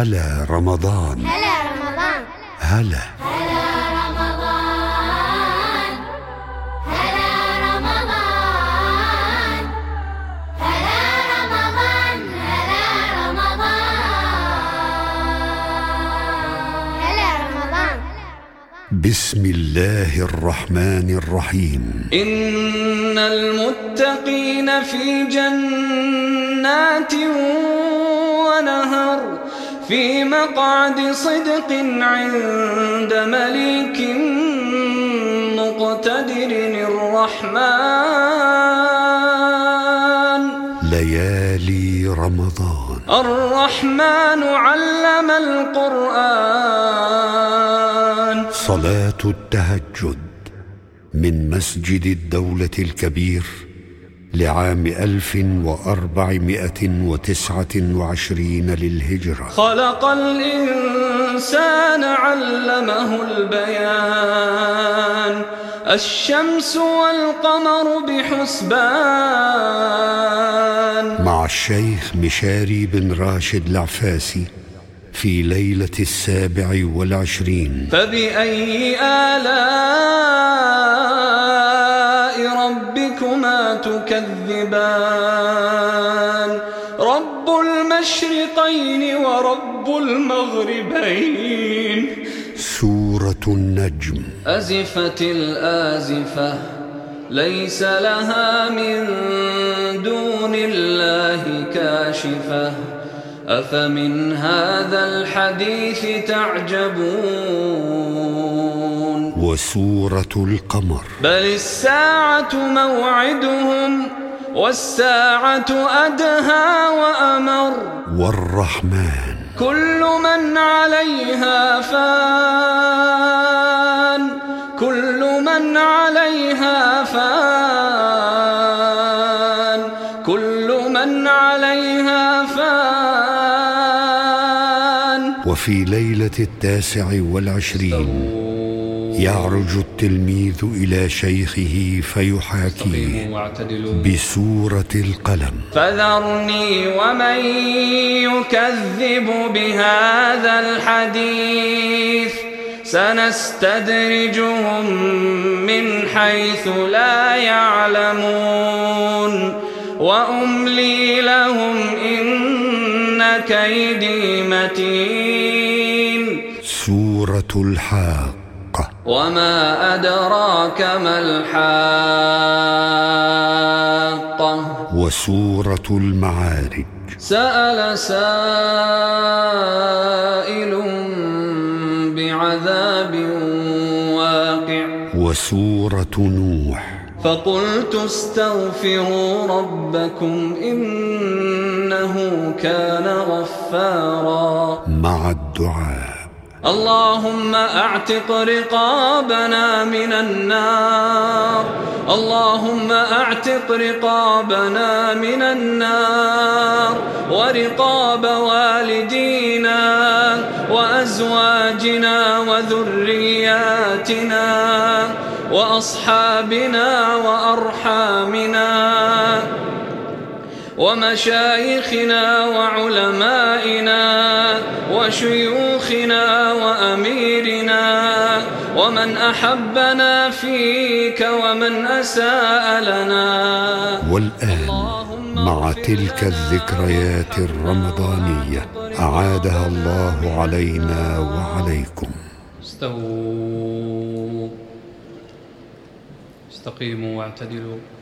هلا رمضان. هلا رمضان. هلا. هلا رمضان. هلا رمضان. هلا رمضان. هلا رمضان. هلا رمضان. بسم الله الرحمن الرحيم. إن المتقين في جنات في مقعد صدق عند مليك مقتدر الرحمن. ليالي رمضان. الرحمن علم القرآن. صلاة التهجد من مسجد الدولة الكبير لعام ألف وأربعمائة وتسعة وعشرين للهجرة. خلق الإنسان علمه البيان. الشمس والقمر بحسبان. مع الشيخ مشاري بن راشد العفاسي في ليلة السابع والعشرين. فبأي آلاء تكذبان رب المشرقين ورب المغربين. سورة النجم. أزفت الآزفة ليس لها من دون الله كاشفة. أفمن هذا الحديث تعجبون؟ وسورة القمر. بل الساعة موعدهم والساعة أدهى وأمر. والرحمن. كل من عليها فان. كل من عليها فان. كل من عليها فان. وفي ليلة التاسع والعشرين. يعرج التلميذ إلى شيخه فيحاكيه بسورة القلم. فذرني ومن يكذب بهذا الحديث. سنستدرجهم من حيث لا يعلمون. وأملي لهم إن كيدي متين. سورة الحاقة وما ادراك ما الحاقه؟ وسورة المعارج. سأل سائل بعذاب واقع. وسورة نوح. فقلت استغفروا ربكم إنه كان غفارا. مع الدعاء. اللهم أعتق رقابنا من النار. اللهم أعتق رقابنا من النار. ورقاب والدينا وأزواجنا وذرياتنا وأصحابنا وأرحامنا. ومشايخنا وعلمائنا وشيوخنا وأميرنا ومن أحبنا فيك ومن أساء لنا. والآن مع تلك الذكريات الرمضانية أعادها الله علينا وعليكم. استووا. استقيموا واعتدلوا.